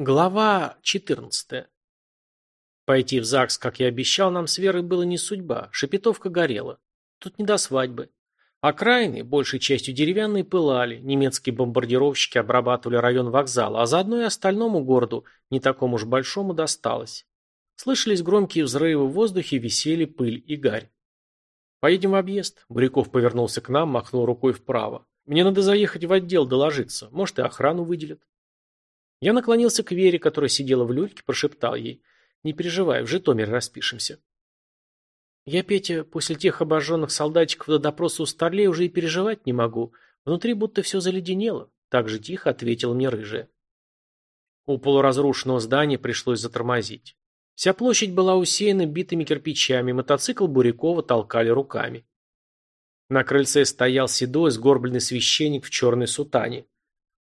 Глава 14. Пойти в ЗАГС, как я обещал, нам с Верой было не судьба. Шепетовка горела. Тут не до свадьбы. Окраины, большей частью деревянные, пылали. Немецкие бомбардировщики обрабатывали район вокзала, а заодно и остальному городу, не такому уж большому, досталось. Слышались громкие взрывы в воздухе, висели пыль и гарь. «Поедем в объезд?» Буряков повернулся к нам, махнул рукой вправо. «Мне надо заехать в отдел доложиться. Может, и охрану выделят». Я наклонился к Вере, которая сидела в люльке, прошептал ей. «Не переживай, в Житомире распишемся». Я, Петя, после тех обожженных солдатиков до допроса у Старлей уже и переживать не могу. Внутри будто все заледенело. Так же тихо ответила мне рыжая. У полуразрушенного здания пришлось затормозить. Вся площадь была усеяна битыми кирпичами, мотоцикл Бурякова толкали руками. На крыльце стоял седой, сгорбленный священник в черной сутане.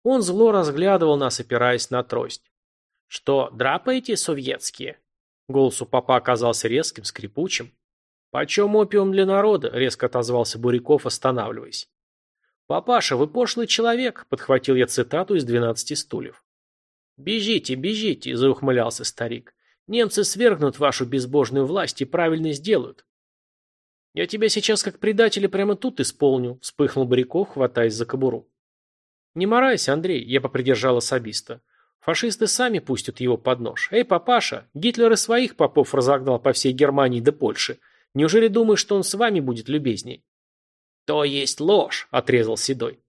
Он зло разглядывал нас, опираясь на трость. «Что, драпаете, советские?» Голос у папа оказался резким, скрипучим. «Почем опиум для народа?» — резко отозвался Буряков, останавливаясь. «Папаша, вы пошлый человек!» — подхватил я цитату из «Двенадцати стульев». «Бежите, бежите!» — заухмылялся старик. «Немцы свергнут вашу безбожную власть и правильно сделают». «Я тебя сейчас как предателя прямо тут исполню», — вспыхнул Буряков, хватаясь за кобуру. «Не морайся, Андрей», — я попридержал особиста. «Фашисты сами пустят его под нож. Эй, папаша, Гитлер и своих попов разогнал по всей Германии до Польши. Неужели думаешь, что он с вами будет любезней?» «То есть ложь», — отрезал Седой.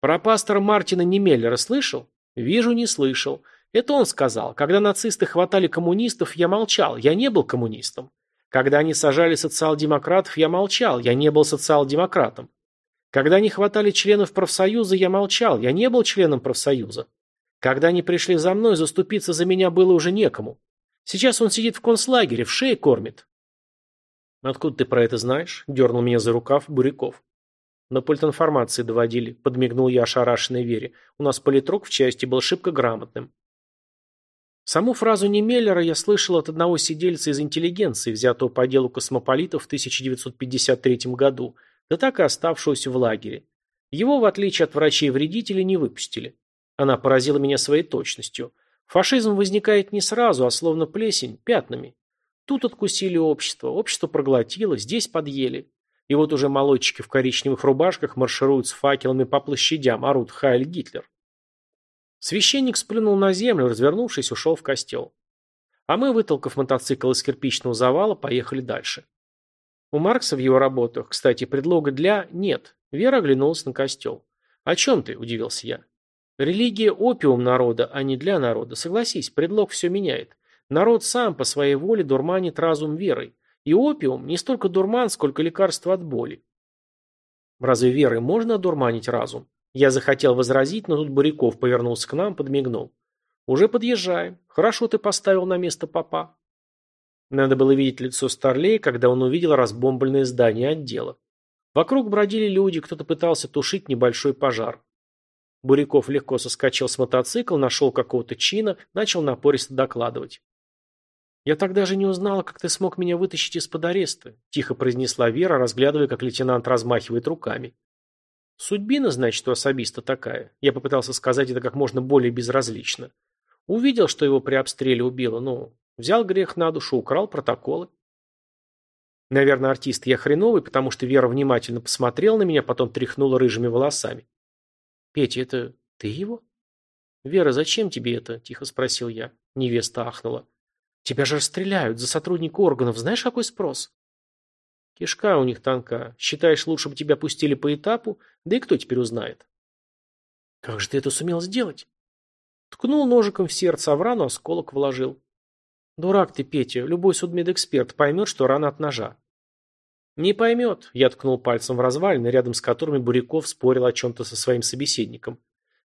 «Про пастора Мартина Немеллера слышал?» «Вижу, не слышал. Это он сказал. Когда нацисты хватали коммунистов, я молчал. Я не был коммунистом. Когда они сажали социал-демократов, я молчал. Я не был социал-демократом. Когда они хватали членов профсоюза, я молчал, я не был членом профсоюза. Когда они пришли за мной, заступиться за меня было уже некому. Сейчас он сидит в концлагере, в шее кормит. Откуда ты про это знаешь? Дернул меня за рукав Буряков. На пульт информации доводили, подмигнул я ошарашенной Вере. У нас политрук в части был шибко грамотным. Саму фразу Немеллера я слышал от одного сидельца из интеллигенции, взятого по делу космополитов в 1953 году – да так и оставшегося в лагере. Его, в отличие от врачей-вредителей, не выпустили. Она поразила меня своей точностью. Фашизм возникает не сразу, а словно плесень, пятнами. Тут откусили общество, общество проглотило, здесь подъели. И вот уже молодчики в коричневых рубашках маршируют с факелами по площадям, орут «Хайль Гитлер». Священник сплюнул на землю, развернувшись, ушел в костел. А мы, вытолкав мотоцикл из кирпичного завала, поехали дальше. У Маркса в его работах, кстати, предлога для нет. Вера оглянулась на костел. «О чем ты?» – удивился я. «Религия – опиум народа, а не для народа. Согласись, предлог все меняет. Народ сам по своей воле дурманит разум верой. И опиум – не столько дурман, сколько лекарство от боли. Разве верой можно одурманить разум? Я захотел возразить, но тут Буряков повернулся к нам, подмигнул. «Уже подъезжаем. Хорошо ты поставил на место папа». Надо было видеть лицо Старлея, когда он увидел разбомбленное здание отдела. Вокруг бродили люди, кто-то пытался тушить небольшой пожар. Буряков легко соскочил с мотоцикла, нашел какого-то чина, начал напористо докладывать. «Я так даже не узнала, как ты смог меня вытащить из-под ареста», тихо произнесла Вера, разглядывая, как лейтенант размахивает руками. «Судьбина, значит, у особиста такая». Я попытался сказать это как можно более безразлично. Увидел, что его при обстреле убило, ну, Взял грех на душу, украл протоколы. Наверное, артист я хреновый, потому что Вера внимательно посмотрела на меня, потом тряхнула рыжими волосами. «Петя, это ты его?» «Вера, зачем тебе это?» – тихо спросил я. Невеста ахнула. «Тебя же расстреляют за сотрудника органов. Знаешь, какой спрос?» «Кишка у них тонка. Считаешь, лучше бы тебя пустили по этапу? Да и кто теперь узнает?» «Как же ты это сумел сделать?» Ткнул ножиком в сердце, а в рану осколок вложил. Дурак ты, Петя, любой судмедэксперт поймет, что рана от ножа. Не поймет, я ткнул пальцем в развалины, рядом с которыми Буряков спорил о чем-то со своим собеседником.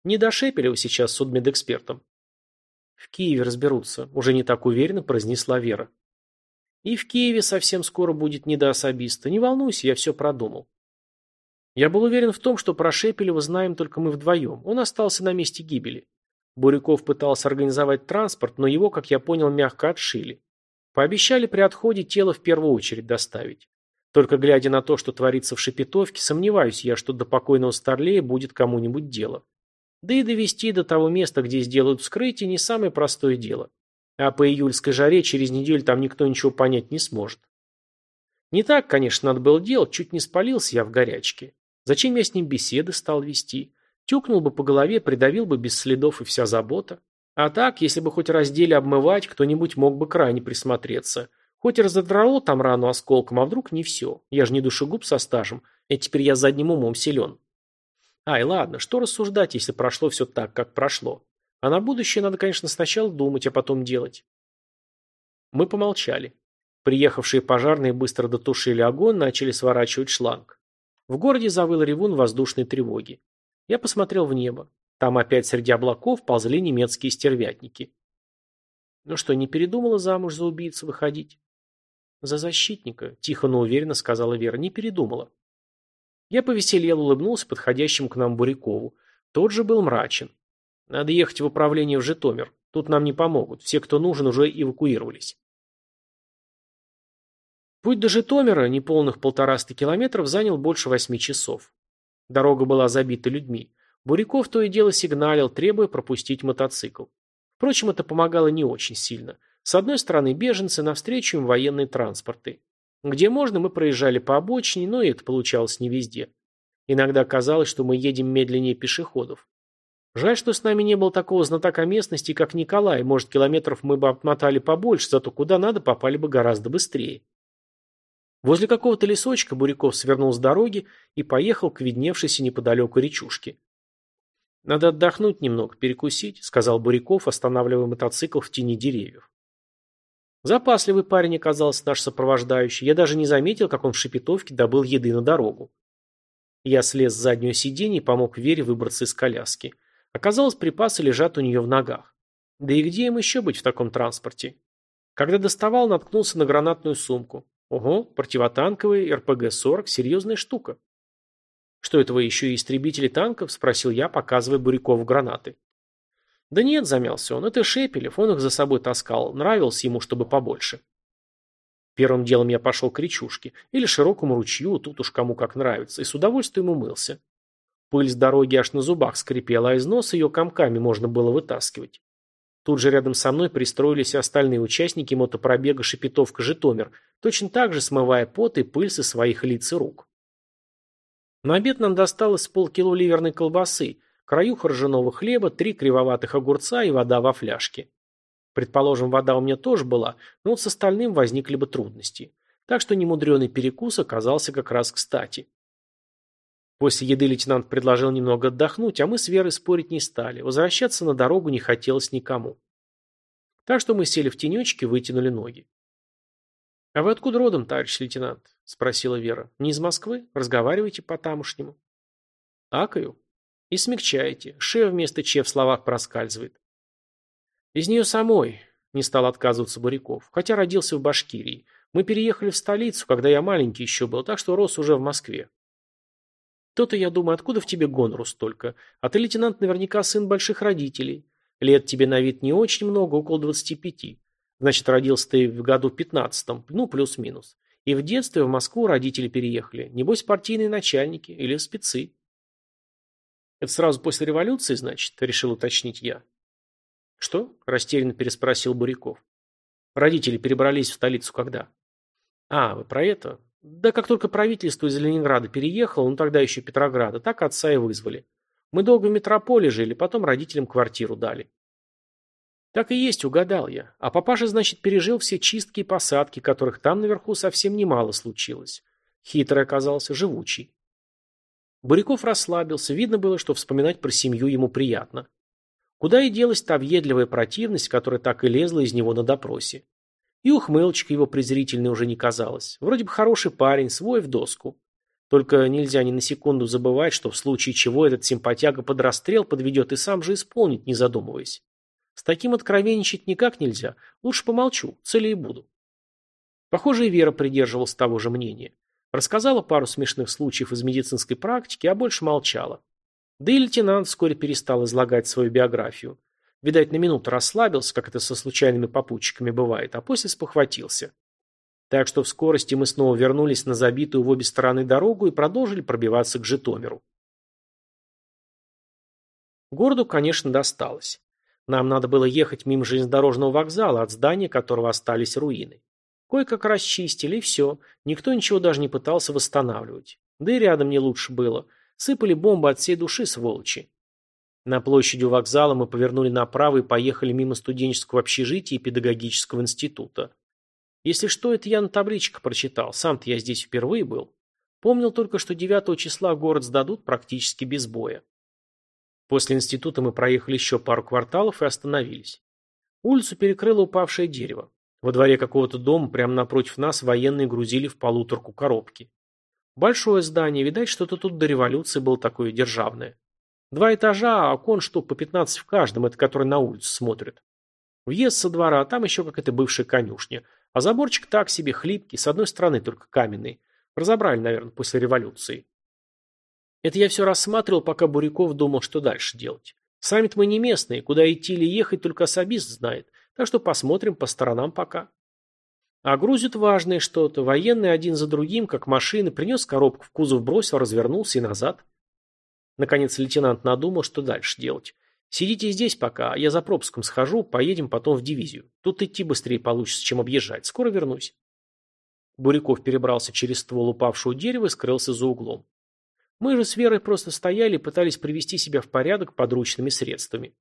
Не до Шепелева сейчас судмедэкспертом. В Киеве разберутся, уже не так уверенно произнесла Вера. И в Киеве совсем скоро будет не до особиста. Не волнуйся, я все продумал. Я был уверен в том, что про Шепелева знаем только мы вдвоем. Он остался на месте гибели. Буряков пытался организовать транспорт, но его, как я понял, мягко отшили. Пообещали при отходе тело в первую очередь доставить. Только глядя на то, что творится в Шепетовке, сомневаюсь я, что до покойного Старлея будет кому-нибудь дело. Да и довести до того места, где сделают вскрытие, не самое простое дело. А по июльской жаре через неделю там никто ничего понять не сможет. Не так, конечно, надо было делать, чуть не спалился я в горячке. Зачем я с ним беседы стал вести? Тюкнул бы по голове, придавил бы без следов и вся забота. А так, если бы хоть раздели обмывать, кто-нибудь мог бы крайне присмотреться. Хоть и разодрало там рану осколком, а вдруг не все. Я же не душегуб со стажем, и теперь я задним умом силен. Ай, ладно, что рассуждать, если прошло все так, как прошло. А на будущее надо, конечно, сначала думать, а потом делать. Мы помолчали. Приехавшие пожарные быстро дотушили огонь, начали сворачивать шланг. В городе завыл ревун воздушной тревоги. Я посмотрел в небо. Там опять среди облаков ползли немецкие стервятники. Ну что, не передумала замуж за убийцу выходить? За защитника, тихо, но уверенно сказала Вера, не передумала. Я повеселел, улыбнулся подходящему к нам Бурякову. Тот же был мрачен. Надо ехать в управление в Житомир. Тут нам не помогут. Все, кто нужен, уже эвакуировались. Путь до Житомира, неполных полтораста километров, занял больше восьми часов. Дорога была забита людьми. Буряков то и дело сигналил, требуя пропустить мотоцикл. Впрочем, это помогало не очень сильно. С одной стороны беженцы, навстречу им военные транспорты. Где можно, мы проезжали по обочине, но и это получалось не везде. Иногда казалось, что мы едем медленнее пешеходов. Жаль, что с нами не было такого знатока местности, как Николай. Может, километров мы бы обмотали побольше, зато куда надо попали бы гораздо быстрее. Возле какого-то лесочка Буряков свернул с дороги и поехал к видневшейся неподалеку речушке. «Надо отдохнуть немного, перекусить», — сказал Буряков, останавливая мотоцикл в тени деревьев. Запасливый парень оказался наш сопровождающий. Я даже не заметил, как он в Шепетовке добыл еды на дорогу. Я слез с заднего сиденья и помог Вере выбраться из коляски. Оказалось, припасы лежат у нее в ногах. Да и где им еще быть в таком транспорте? Когда доставал, наткнулся на гранатную сумку. Ого, противотанковый РПГ-40, серьезная штука. Что это вы еще и истребители танков? Спросил я, показывая Бурякову гранаты. Да нет, замялся он, это Шепелев, он их за собой таскал, нравился ему, чтобы побольше. Первым делом я пошел к речушке, или широкому ручью, тут уж кому как нравится, и с удовольствием умылся. Пыль с дороги аж на зубах скрипела, а из носа ее комками можно было вытаскивать. Тут же рядом со мной пристроились остальные участники мотопробега Шепетовка-Житомир, точно так же смывая пот и пыль со своих лиц и рук. На обед нам досталось полкило ливерной колбасы, краюха ржаного хлеба, три кривоватых огурца и вода во фляжке. Предположим, вода у меня тоже была, но вот с остальным возникли бы трудности. Так что немудреный перекус оказался как раз кстати. После еды лейтенант предложил немного отдохнуть, а мы с Верой спорить не стали. Возвращаться на дорогу не хотелось никому. Так что мы сели в тенечке, вытянули ноги. «А вы откуда родом, товарищ лейтенант?» – спросила Вера. «Не из Москвы? Разговаривайте по-тамошнему». «Акаю. И смягчаете. Ше вместо че в словах проскальзывает. Из нее самой не стал отказываться Буряков, хотя родился в Башкирии. Мы переехали в столицу, когда я маленький еще был, так что рос уже в Москве. То-то я думаю, откуда в тебе гонору столько? А ты, лейтенант, наверняка сын больших родителей. Лет тебе на вид не очень много, около двадцати пяти. Значит, родился ты в году пятнадцатом, ну, плюс-минус. И в детстве в Москву родители переехали. Небось, партийные начальники или спецы. Это сразу после революции, значит, решил уточнить я. Что? Растерянно переспросил Буряков. Родители перебрались в столицу когда? А, вы про это? Да как только правительство из Ленинграда переехало, ну тогда еще Петрограда, так отца и вызвали. Мы долго в метрополе жили, потом родителям квартиру дали. Так и есть, угадал я. А папаша, значит, пережил все чистки и посадки, которых там наверху совсем немало случилось. Хитрый оказался, живучий. Буряков расслабился, видно было, что вспоминать про семью ему приятно. Куда и делась та въедливая противность, которая так и лезла из него на допросе. И ухмылочка его презрительной уже не казалась. Вроде бы хороший парень, свой в доску. Только нельзя ни на секунду забывать, что в случае чего этот симпатяга под расстрел подведет и сам же исполнит, не задумываясь. С таким откровенничать никак нельзя. Лучше помолчу, цели и буду. Похоже, и Вера придерживалась того же мнения. Рассказала пару смешных случаев из медицинской практики, а больше молчала. Да и лейтенант вскоре перестал излагать свою биографию. Видать, на минуту расслабился, как это со случайными попутчиками бывает, а после спохватился. Так что в скорости мы снова вернулись на забитую в обе стороны дорогу и продолжили пробиваться к Житомиру. Городу, конечно, досталось. Нам надо было ехать мимо железнодорожного вокзала, от здания которого остались руины. Кое-как расчистили, и все. Никто ничего даже не пытался восстанавливать. Да и рядом не лучше было. Сыпали бомбы от всей души, сволочи. На площади у вокзала мы повернули направо и поехали мимо студенческого общежития и педагогического института. Если что, это я на табличках прочитал, сам-то я здесь впервые был. Помнил только, что 9 числа город сдадут практически без боя. После института мы проехали еще пару кварталов и остановились. Улицу перекрыло упавшее дерево. Во дворе какого-то дома прямо напротив нас военные грузили в полуторку коробки. Большое здание, видать, что-то тут до революции было такое державное. Два этажа, а окон штук по 15 в каждом, это который на улицу смотрит. Въезд со двора, а там еще какая-то бывшая конюшня. А заборчик так себе, хлипкий, с одной стороны только каменный. Разобрали, наверное, после революции. Это я все рассматривал, пока Буряков думал, что дальше делать. Сами-то мы не местные, куда идти или ехать, только особист знает. Так что посмотрим по сторонам пока. А грузят важное что-то. Военные один за другим, как машины, принес коробку в кузов, бросил, развернулся и назад. Наконец лейтенант надумал, что дальше делать. Сидите здесь пока, а я за пропуском схожу, поедем потом в дивизию. Тут идти быстрее получится, чем объезжать. Скоро вернусь. Буряков перебрался через ствол упавшего дерева и скрылся за углом. Мы же с Верой просто стояли и пытались привести себя в порядок подручными средствами.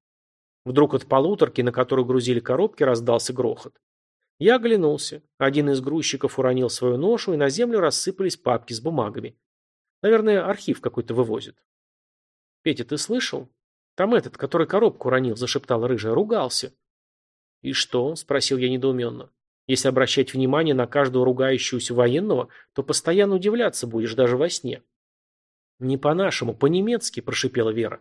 Вдруг от полуторки, на которую грузили коробки, раздался грохот. Я оглянулся. Один из грузчиков уронил свою ношу, и на землю рассыпались папки с бумагами. Наверное, архив какой-то вывозят. «Петя, ты слышал? Там этот, который коробку уронил», — зашептал рыжая, — ругался. «И что?» — спросил я недоуменно. «Если обращать внимание на каждого ругающегося военного, то постоянно удивляться будешь даже во сне». «Не по-нашему, по-немецки», — прошипела Вера.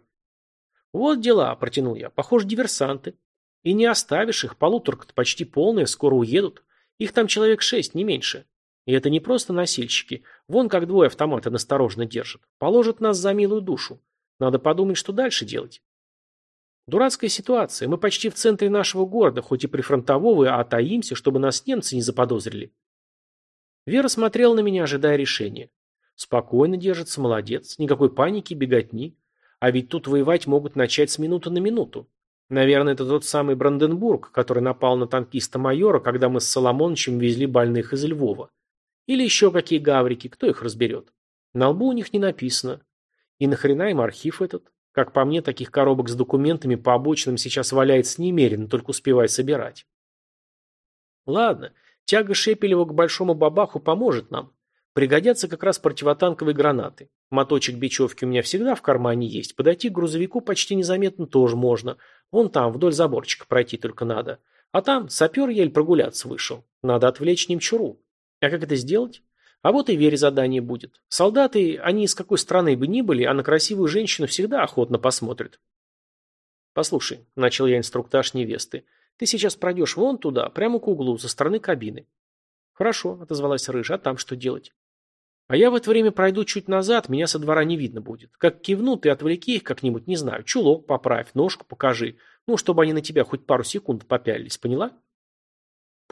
«Вот дела», — протянул я. «Похоже, диверсанты. И не оставишь их, полуторка-то почти полная, скоро уедут. Их там человек шесть, не меньше. И это не просто носильщики. Вон как двое автоматы насторожно держат. Положат нас за милую душу. Надо подумать, что дальше делать. Дурацкая ситуация. Мы почти в центре нашего города, хоть и прифронтового, а таимся, чтобы нас немцы не заподозрили. Вера смотрела на меня, ожидая решения. Спокойно держится, молодец. Никакой паники, беготни. А ведь тут воевать могут начать с минуты на минуту. Наверное, это тот самый Бранденбург, который напал на танкиста-майора, когда мы с Соломоновичем везли больных из Львова. Или еще какие гаврики, кто их разберет. На лбу у них не написано. И нахрена им архив этот? Как по мне, таких коробок с документами по обочинам сейчас валяется немерено, только успевай собирать. Ладно, тяга Шепелева к большому бабаху поможет нам. Пригодятся как раз противотанковые гранаты. Моточек бечевки у меня всегда в кармане есть. Подойти к грузовику почти незаметно тоже можно. Вон там, вдоль заборчика пройти только надо. А там сапер еле прогуляться вышел. Надо отвлечь немчуру. А как это сделать? А вот и Вере задание будет. Солдаты, они из какой страны бы ни были, а на красивую женщину всегда охотно посмотрят. Послушай, начал я инструктаж невесты, ты сейчас пройдешь вон туда, прямо к углу, со стороны кабины. Хорошо, отозвалась Рыжа, а там что делать? А я в это время пройду чуть назад, меня со двора не видно будет. Как кивну, ты отвлеки их как-нибудь, не знаю, чулок поправь, ножку покажи. Ну, чтобы они на тебя хоть пару секунд попялились, поняла?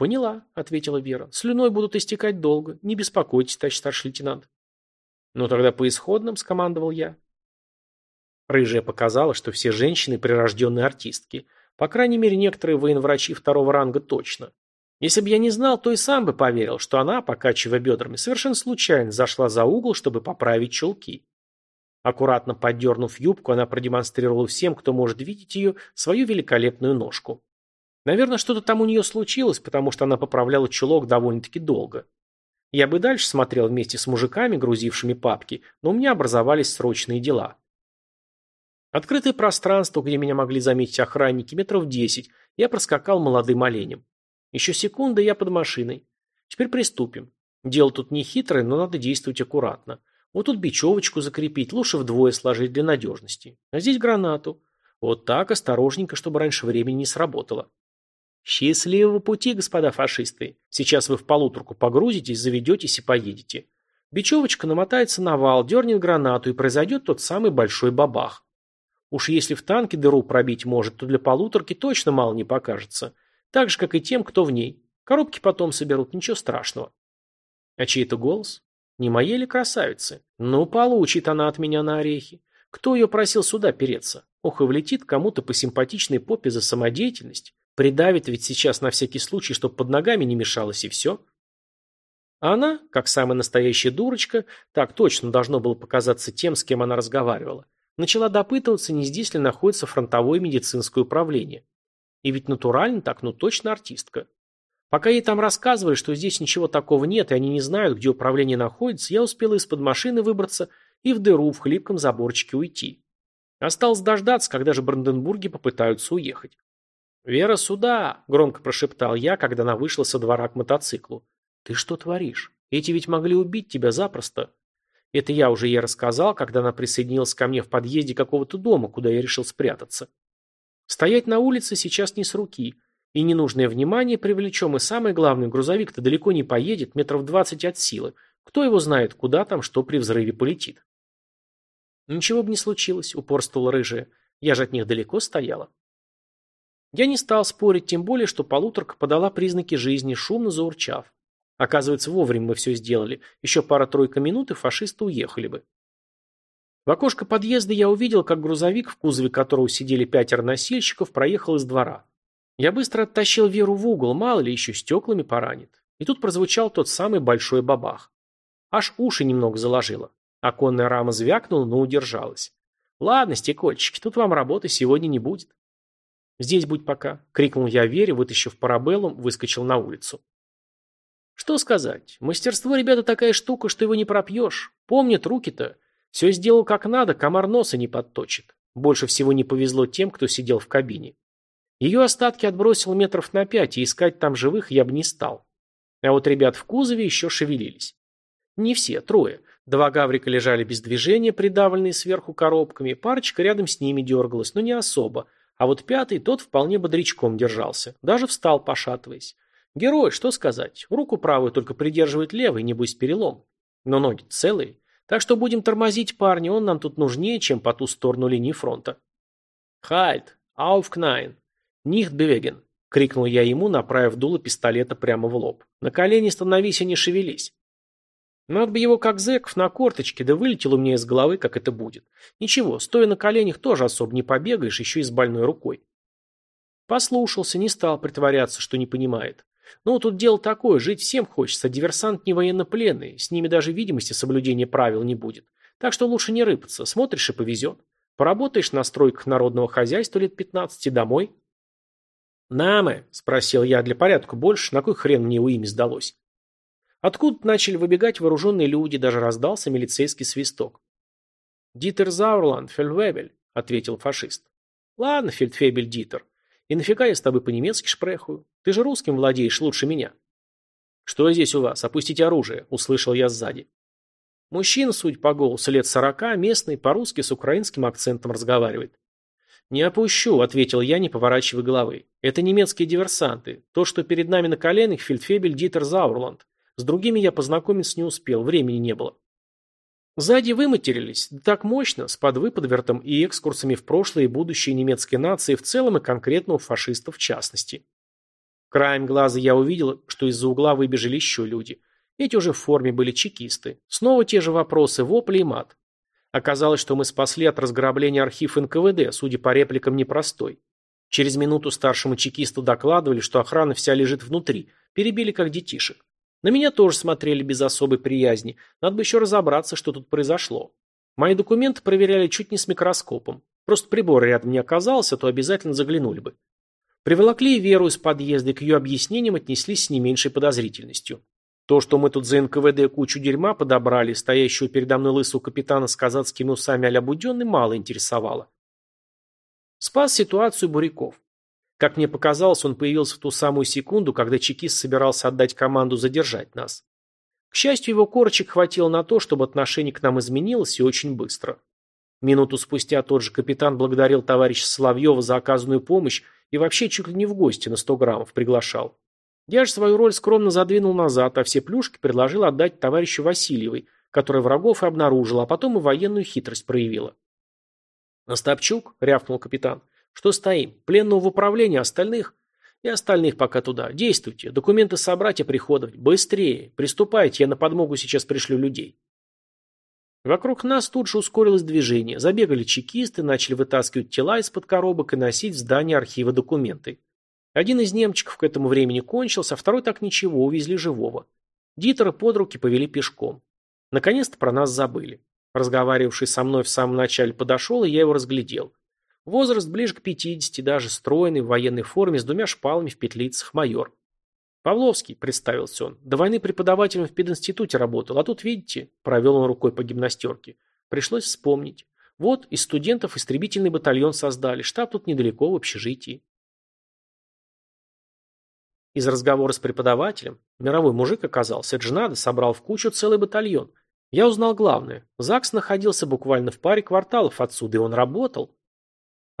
Поняла, ответила Вера. Слюной будут истекать долго. Не беспокойтесь, товарищ старший лейтенант. Ну, тогда по исходным, скомандовал я. Рыжая показала, что все женщины прирожденные артистки. По крайней мере, некоторые военврачи второго ранга точно. Если бы я не знал, то и сам бы поверил, что она, покачивая бедрами, совершенно случайно зашла за угол, чтобы поправить чулки. Аккуратно поддернув юбку, она продемонстрировала всем, кто может видеть ее, свою великолепную ножку. Наверное, что-то там у нее случилось, потому что она поправляла чулок довольно-таки долго. Я бы дальше смотрел вместе с мужиками, грузившими папки, но у меня образовались срочные дела. Открытое пространство, где меня могли заметить охранники, метров десять, я проскакал молодым оленем. Еще секунда, я под машиной. Теперь приступим. Дело тут не хитрое, но надо действовать аккуратно. Вот тут бечевочку закрепить, лучше вдвое сложить для надежности. А здесь гранату. Вот так, осторожненько, чтобы раньше времени не сработало. Счастливого пути, господа фашисты. Сейчас вы в полуторку погрузитесь, заведетесь и поедете. Бечевочка намотается на вал, дернет гранату, и произойдет тот самый большой бабах. Уж если в танке дыру пробить может, то для полуторки точно мало не покажется. Так же, как и тем, кто в ней. Коробки потом соберут, ничего страшного. А чей это голос? Не моей ли красавицы? Ну, получит она от меня на орехи. Кто ее просил сюда переться? Ох, и влетит кому-то по симпатичной попе за самодеятельность. Придавит ведь сейчас на всякий случай, чтоб под ногами не мешалось, и все. А она, как самая настоящая дурочка, так точно должно было показаться тем, с кем она разговаривала, начала допытываться, не здесь ли находится фронтовое медицинское управление. И ведь натурально так, ну точно артистка. Пока ей там рассказывали, что здесь ничего такого нет, и они не знают, где управление находится, я успела из-под машины выбраться и в дыру в хлипком заборчике уйти. Осталось дождаться, когда же Бранденбурги попытаются уехать. «Вера, сюда!» – громко прошептал я, когда она вышла со двора к мотоциклу. «Ты что творишь? Эти ведь могли убить тебя запросто». Это я уже ей рассказал, когда она присоединилась ко мне в подъезде какого-то дома, куда я решил спрятаться. Стоять на улице сейчас не с руки, и ненужное внимание привлечем, и самое главное, грузовик-то далеко не поедет, метров двадцать от силы. Кто его знает, куда там что при взрыве полетит. Ничего бы не случилось, упорствовала рыжая. Я же от них далеко стояла. Я не стал спорить, тем более, что полуторка подала признаки жизни, шумно заурчав. Оказывается, вовремя мы все сделали. Еще пара-тройка минут, и фашисты уехали бы. В окошко подъезда я увидел, как грузовик, в кузове которого сидели пятеро носильщиков, проехал из двора. Я быстро оттащил Веру в угол, мало ли еще стеклами поранит. И тут прозвучал тот самый большой бабах. Аж уши немного заложило. Оконная рама звякнула, но удержалась. «Ладно, стекольчики, тут вам работы сегодня не будет». «Здесь будь пока», — крикнул я Вере, вытащив парабеллум, выскочил на улицу. Что сказать? Мастерство, ребята, такая штука, что его не пропьешь. Помнят руки-то. Все сделал как надо, комар носа не подточит. Больше всего не повезло тем, кто сидел в кабине. Ее остатки отбросил метров на пять, и искать там живых я бы не стал. А вот ребят в кузове еще шевелились. Не все, трое. Два гаврика лежали без движения, придавленные сверху коробками, парочка рядом с ними дергалась, но не особо. А вот пятый, тот вполне бодрячком держался, даже встал, пошатываясь. Герой, что сказать. Руку правую только придерживает левой, небось перелом. Но ноги целые. Так что будем тормозить парни, он нам тут нужнее, чем по ту сторону линии фронта. «Хальт! Ауфкнайн! Нихт бевеген!» — крикнул я ему, направив дуло пистолета прямо в лоб. «На колени становись и не шевелись!» Надо бы его как зэков на корточке, да вылетел у меня из головы, как это будет. Ничего, стоя на коленях тоже особо не побегаешь, еще и с больной рукой. Послушался, не стал притворяться, что не понимает. Ну, тут дело такое, жить всем хочется, а диверсант не военнопленный, с ними даже видимости соблюдения правил не будет. Так что лучше не рыпаться, смотришь и повезет. Поработаешь на стройках народного хозяйства лет 15 и домой. «Намы?» – спросил я для порядка больше, на кой хрен мне у ими сдалось. Откуда начали выбегать вооруженные люди, даже раздался милицейский свисток. «Дитер Заурланд, Фельвебель», – ответил фашист. «Ладно, фельдфебель Дитер, и нафига я с тобой по-немецки шпрехую? Ты же русским владеешь лучше меня. Что здесь у вас? Опустите оружие, услышал я сзади. Мужчина, суть по голосу, лет сорока, местный, по-русски с украинским акцентом разговаривает. «Не опущу», — ответил я, не поворачивая головы. «Это немецкие диверсанты. То, что перед нами на коленях, фельдфебель Дитер Заурланд. С другими я познакомиться не успел, времени не было». Сзади выматерились, да так мощно, с подвыподвертом и экскурсами в прошлое и будущее немецкой нации в целом и конкретно у фашистов в частности. Краем глаза я увидел, что из-за угла выбежали еще люди. Эти уже в форме были чекисты. Снова те же вопросы, вопли и мат. Оказалось, что мы спасли от разграбления архив НКВД, судя по репликам, непростой. Через минуту старшему чекисту докладывали, что охрана вся лежит внутри, перебили как детишек. На меня тоже смотрели без особой приязни. Надо бы еще разобраться, что тут произошло. Мои документы проверяли чуть не с микроскопом. Просто прибор рядом не оказался, то обязательно заглянули бы. Приволокли Веру из подъезда и к ее объяснениям отнеслись с не меньшей подозрительностью. То, что мы тут за НКВД кучу дерьма подобрали, стоящего передо мной лысого капитана с казацкими усами а-ля мало интересовало. Спас ситуацию Буряков. Как мне показалось, он появился в ту самую секунду, когда чекист собирался отдать команду задержать нас. К счастью, его корочек хватило на то, чтобы отношение к нам изменилось и очень быстро. Минуту спустя тот же капитан благодарил товарища Соловьева за оказанную помощь и вообще чуть ли не в гости на 100 граммов приглашал. Я же свою роль скромно задвинул назад, а все плюшки предложил отдать товарищу Васильевой, которая врагов и обнаружила, а потом и военную хитрость проявила. «Остапчук», — рявкнул капитан, что стоим? Пленного в управлении, остальных? И остальных пока туда. Действуйте. Документы собрать и приходовать. Быстрее. Приступайте, я на подмогу сейчас пришлю людей. Вокруг нас тут же ускорилось движение. Забегали чекисты, начали вытаскивать тела из-под коробок и носить в здание архива документы. Один из немчиков к этому времени кончился, а второй так ничего, увезли живого. Дитера под руки повели пешком. Наконец-то про нас забыли. Разговаривавший со мной в самом начале подошел, и я его разглядел. Возраст ближе к 50, даже стройный, в военной форме, с двумя шпалами в петлицах, майор. «Павловский», — представился он, — «до войны преподавателем в пединституте работал, а тут, видите», — провел он рукой по гимнастерке. Пришлось вспомнить. Вот, из студентов истребительный батальон создали, штаб тут недалеко, в общежитии. Из разговора с преподавателем, мировой мужик оказался, это же надо, собрал в кучу целый батальон. Я узнал главное. ЗАГС находился буквально в паре кварталов отсюда, и он работал.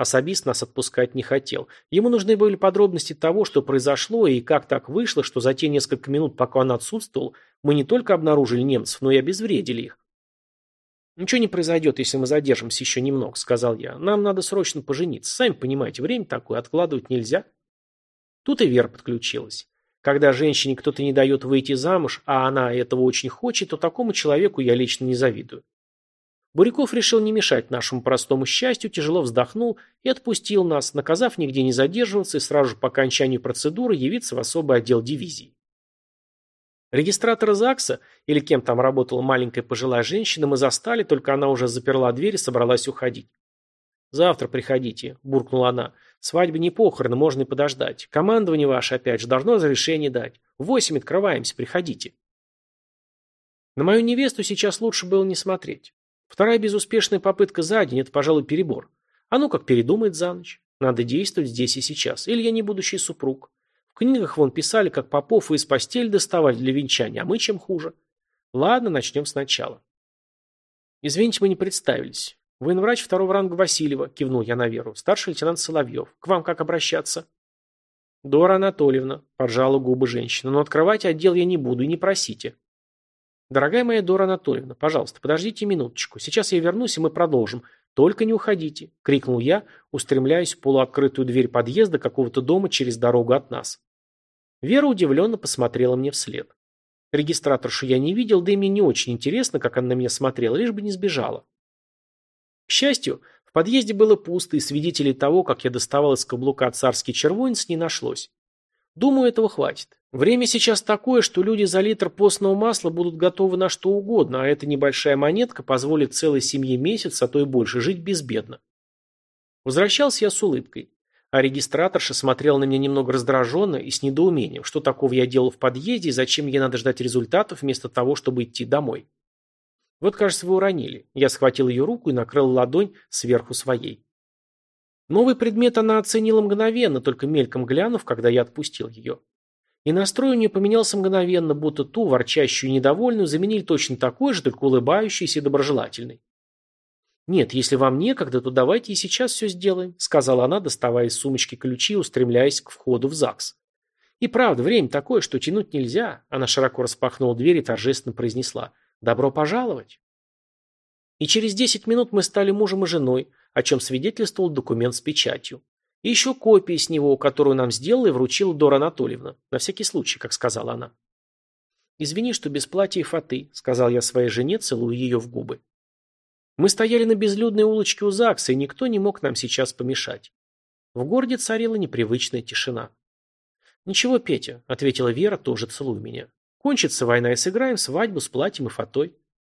Особист нас отпускать не хотел. Ему нужны были подробности того, что произошло и как так вышло, что за те несколько минут, пока он отсутствовал, мы не только обнаружили немцев, но и обезвредили их. «Ничего не произойдет, если мы задержимся еще немного», — сказал я. «Нам надо срочно пожениться. Сами понимаете, время такое, откладывать нельзя». Тут и Вера подключилась. Когда женщине кто-то не дает выйти замуж, а она этого очень хочет, то такому человеку я лично не завидую. Буряков решил не мешать нашему простому счастью, тяжело вздохнул и отпустил нас, наказав нигде не задерживаться и сразу же по окончанию процедуры явиться в особый отдел дивизии. Регистратора ЗАГСа, или кем там работала маленькая пожилая женщина, мы застали, только она уже заперла дверь и собралась уходить. «Завтра приходите», – буркнула она. «Свадьба не похороны, можно и подождать. Командование ваше, опять же, должно разрешение дать. В восемь открываемся, приходите». На мою невесту сейчас лучше было не смотреть. Вторая безуспешная попытка за день – это, пожалуй, перебор. А ну как передумает за ночь. Надо действовать здесь и сейчас. Или я не будущий супруг. В книгах вон писали, как попов из постели доставали для венчания, а мы чем хуже. Ладно, начнем сначала. Извините, мы не представились. Военврач второго ранга Васильева, кивнул я на Веру. Старший лейтенант Соловьев. К вам как обращаться? Дора Анатольевна, поджала губы женщина, но открывать отдел я не буду и не просите. «Дорогая моя Дора Анатольевна, пожалуйста, подождите минуточку. Сейчас я вернусь, и мы продолжим. Только не уходите!» – крикнул я, устремляясь в полуоткрытую дверь подъезда какого-то дома через дорогу от нас. Вера удивленно посмотрела мне вслед. Регистраторшу я не видел, да и мне не очень интересно, как она на меня смотрела, лишь бы не сбежала. К счастью, в подъезде было пусто, и свидетелей того, как я доставал из каблука царский червонец, не нашлось. Думаю, этого хватит. Время сейчас такое, что люди за литр постного масла будут готовы на что угодно, а эта небольшая монетка позволит целой семье месяц, а то и больше, жить безбедно. Возвращался я с улыбкой. А регистраторша смотрела на меня немного раздраженно и с недоумением, что такого я делал в подъезде и зачем ей надо ждать результатов вместо того, чтобы идти домой. Вот, кажется, вы уронили. Я схватил ее руку и накрыл ладонь сверху своей. Новый предмет она оценила мгновенно, только мельком глянув, когда я отпустил ее. И настрой у нее поменялся мгновенно, будто ту, ворчащую и недовольную, заменили точно такой же, только улыбающийся и доброжелательный. «Нет, если вам некогда, то давайте и сейчас все сделаем», сказала она, доставая из сумочки ключи и устремляясь к входу в ЗАГС. «И правда, время такое, что тянуть нельзя», она широко распахнула дверь и торжественно произнесла «Добро пожаловать». И через десять минут мы стали мужем и женой, о чем свидетельствовал документ с печатью. И еще копия с него, которую нам сделала и вручила Дора Анатольевна. На всякий случай, как сказала она. «Извини, что без платья и фаты», — сказал я своей жене, целуя ее в губы. Мы стояли на безлюдной улочке у ЗАГСа, и никто не мог нам сейчас помешать. В городе царила непривычная тишина. «Ничего, Петя», — ответила Вера, тоже целуя меня. «Кончится война, и сыграем свадьбу с платьем и фатой.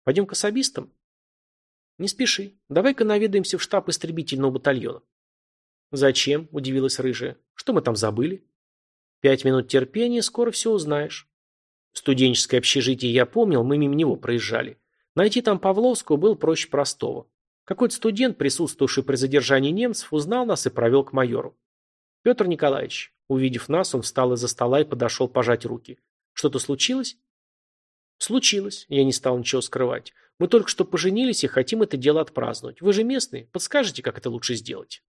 Пойдем к особистам?» «Не спеши. Давай-ка наведаемся в штаб истребительного батальона». «Зачем?» – удивилась рыжая. «Что мы там забыли?» «Пять минут терпения, скоро все узнаешь». Студенческое общежитие я помнил, мы мимо него проезжали. Найти там Павловского было проще простого. Какой-то студент, присутствовавший при задержании немцев, узнал нас и провел к майору. Петр Николаевич, увидев нас, он встал из-за стола и подошел пожать руки. Что-то случилось? Случилось, я не стал ничего скрывать. Мы только что поженились и хотим это дело отпраздновать. Вы же местные, подскажете, как это лучше сделать?